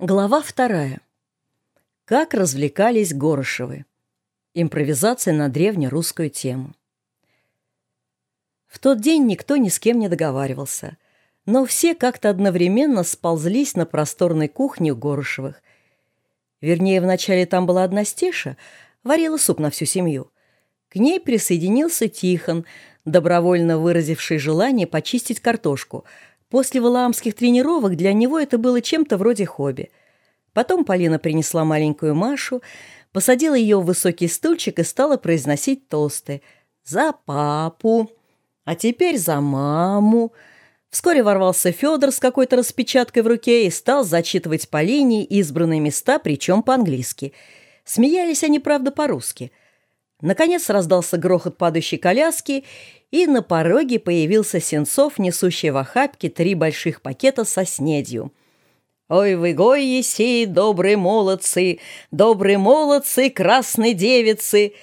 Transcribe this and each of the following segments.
Глава вторая. Как развлекались Горошевы. Импровизация на древнерусскую тему. В тот день никто ни с кем не договаривался, но все как-то одновременно сползлись на просторной кухне у Горошевых. Вернее, вначале там была одна стеша, варила суп на всю семью. К ней присоединился Тихон, добровольно выразивший желание почистить картошку – После валаамских тренировок для него это было чем-то вроде хобби. Потом Полина принесла маленькую Машу, посадила ее в высокий стульчик и стала произносить тосты. «За папу!» «А теперь за маму!» Вскоре ворвался Федор с какой-то распечаткой в руке и стал зачитывать Полине избранные места, причем по-английски. Смеялись они, правда, по-русски. Наконец раздался грохот падающей коляски, и на пороге появился Сенцов, несущий в охапке три больших пакета со снедью. «Ой вы, гой, еси, добрые молодцы, добрые молодцы, красные девицы!»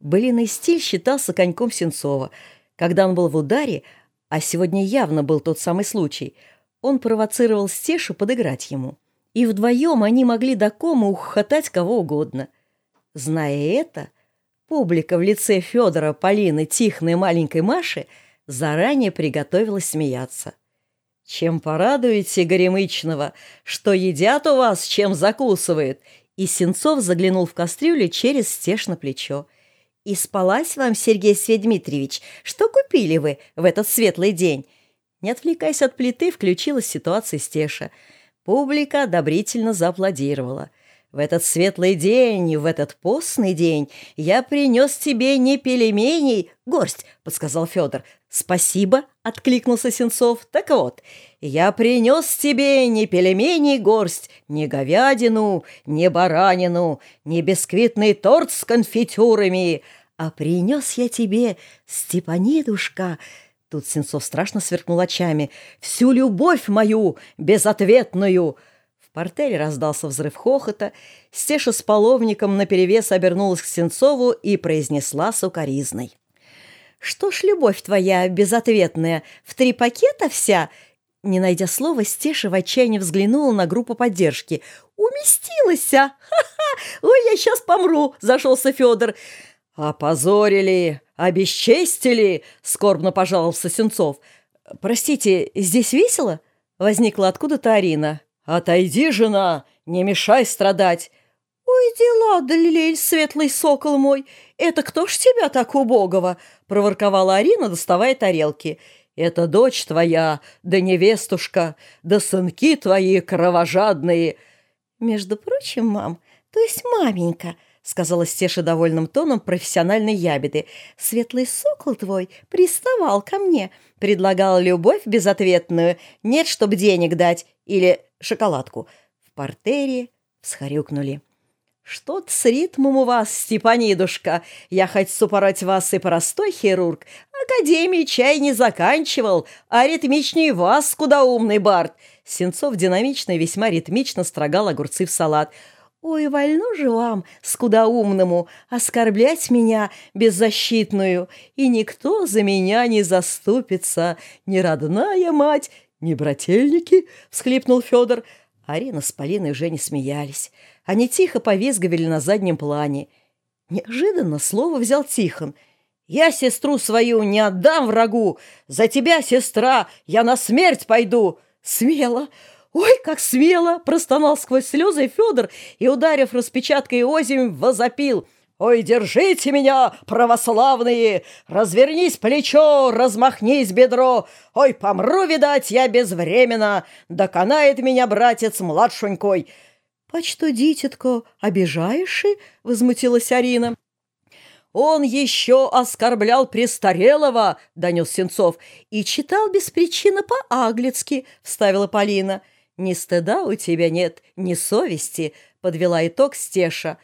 Былиный стиль считался коньком Сенцова. Когда он был в ударе, а сегодня явно был тот самый случай, он провоцировал Стешу подыграть ему. И вдвоем они могли до кома ухохотать кого угодно. Зная это, Публика в лице Федора, Полины, Тихны и маленькой Маши заранее приготовилась смеяться. «Чем порадуете Горемычного? Что едят у вас, чем закусывает?» И Сенцов заглянул в кастрюлю через стеж на плечо. «И спалась вам, Сергей Сведмитриевич, что купили вы в этот светлый день?» Не отвлекаясь от плиты, включилась ситуация Стеша. Публика одобрительно зааплодировала. В этот светлый день в этот постный день я принес тебе не пельменей, горсть, — подсказал Федор. Спасибо, — откликнулся Сенцов. Так вот, я принес тебе не пельменей горсть, не говядину, не баранину, не бисквитный торт с конфитюрами, а принес я тебе, Степанидушка, Тут Сенцов страшно сверкнул очами. «Всю любовь мою безответную!» В портере раздался взрыв хохота. Стеша с половником наперевес обернулась к Сенцову и произнесла сукоризной. «Что ж, любовь твоя безответная, в три пакета вся?» Не найдя слова, Стеша в отчаянии взглянула на группу поддержки. «Уместилась! А? Ха-ха! Ой, я сейчас помру!» – зашелся Федор. «Опозорили! Обесчестили!» – скорбно пожаловался Сенцов. «Простите, здесь весело?» – возникла откуда-то Арина. «Отойди, жена, не мешай страдать!» «Ой, дела, Далилель, светлый сокол мой! Это кто ж тебя так убогого?» — проворковала Арина, доставая тарелки. «Это дочь твоя, да невестушка, да сынки твои кровожадные!» «Между прочим, мам, то есть маменька», — сказала Стеша довольным тоном профессиональной ябеды. «Светлый сокол твой приставал ко мне, предлагал любовь безответную, нет, чтоб денег дать, или шоколадку. В портере всхарюкнули. «Что-то с ритмом у вас, Степанидушка. Я хоть супорать вас и простой хирург. Академии чай не заканчивал, а ритмичнее вас, куда умный Барт». Сенцов динамично и весьма ритмично строгал огурцы в салат. «Ой, вольно же вам, скудоумному, оскорблять меня, беззащитную, и никто за меня не заступится, ни родная мать, «Не брательники?» — всхлипнул Федор. Арина с Полиной уже не смеялись. Они тихо повизговали на заднем плане. Неожиданно слово взял Тихон. «Я сестру свою не отдам врагу! За тебя, сестра, я на смерть пойду!» «Смело! Ой, как смело!» — простонал сквозь слезы Федор и, ударив распечаткой озимь, возопил — «Ой, держите меня, православные! Развернись плечо, размахнись бедро! Ой, помру, видать, я безвременно! Доконает меня братец младшенькой!» «Почто, дитятко, обижаешь?» — возмутилась Арина. «Он еще оскорблял престарелого!» — донес Сенцов. «И читал без причины по-аглицки!» — вставила Полина. «Ни стыда у тебя нет, ни совести!» — подвела итог Стеша.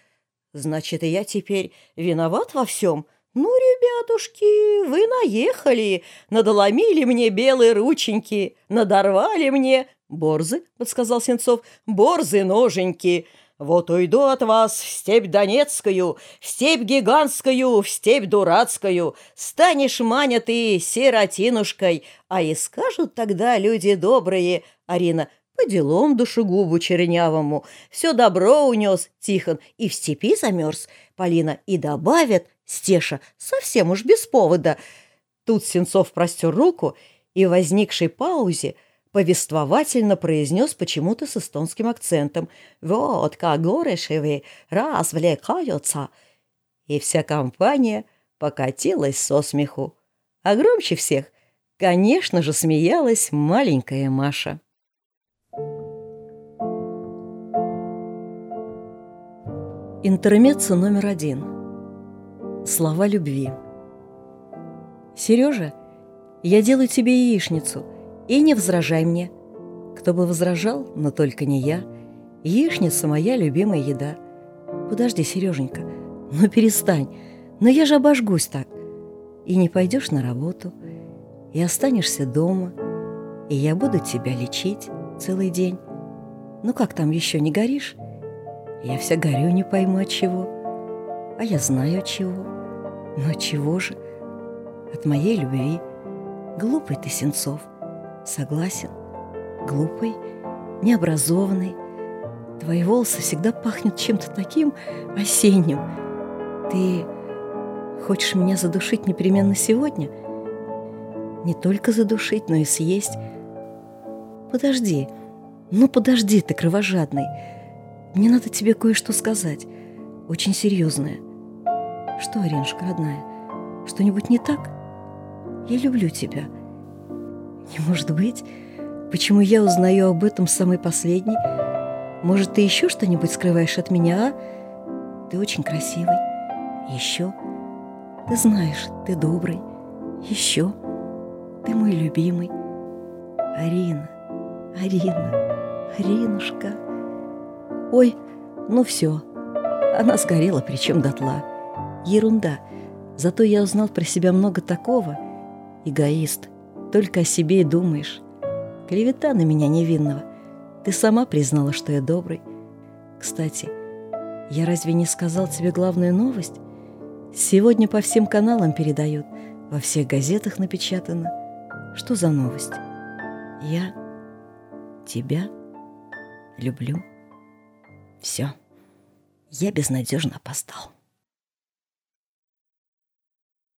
Значит, и я теперь виноват во всем? Ну, ребятушки, вы наехали, надоломили мне белые рученьки, надорвали мне... Борзы, подсказал Сенцов, борзы ноженьки. Вот уйду от вас в степь Донецкую, в степь гигантскую, в степь дурацкую. Станешь, Маня, ты сиротинушкой, а и скажут тогда люди добрые, Арина, По делам душегубу чернявому все добро унес Тихон и в степи замерз Полина и добавят Стеша совсем уж без повода. Тут Сенцов простер руку и в возникшей паузе повествовательно произнес почему-то с эстонским акцентом «Вот как горешевы развлекаются!» И вся компания покатилась со смеху. А громче всех, конечно же, смеялась маленькая Маша. Интермеццо номер один. Слова любви. Сережа, я делаю тебе яичницу, и не возражай мне. Кто бы возражал, но только не я. Яичница – моя любимая еда. Подожди, Сереженька, ну перестань, но я же обожгусь так. И не пойдешь на работу, и останешься дома, и я буду тебя лечить целый день. Ну как там еще не горишь? Я вся горю, не пойму от чего. А я знаю чего. Но от чего же? От моей любви. Глупый ты, Сенцов. Согласен. Глупый, необразованный. Твои волосы всегда пахнут чем-то таким осенним. Ты хочешь меня задушить непременно сегодня? Не только задушить, но и съесть. Подожди, ну подожди ты, кровожадный. Мне надо тебе кое-что сказать. Очень серьезное. Что, Аринушка, родная, что-нибудь не так? Я люблю тебя. Не может быть. Почему я узнаю об этом самый последний? Может, ты еще что-нибудь скрываешь от меня, а? Ты очень красивый. Еще. Ты знаешь, ты добрый. Еще. Ты мой любимый. Арина, Арина, Аринушка. Ой, ну все. Она сгорела, причем дотла. Ерунда. Зато я узнал про себя много такого. Эгоист. Только о себе и думаешь. Клевета на меня невинного. Ты сама признала, что я добрый. Кстати, я разве не сказал тебе главную новость? Сегодня по всем каналам передают, во всех газетах напечатано. Что за новость? Я тебя люблю. Все, я безнадежно опоздал.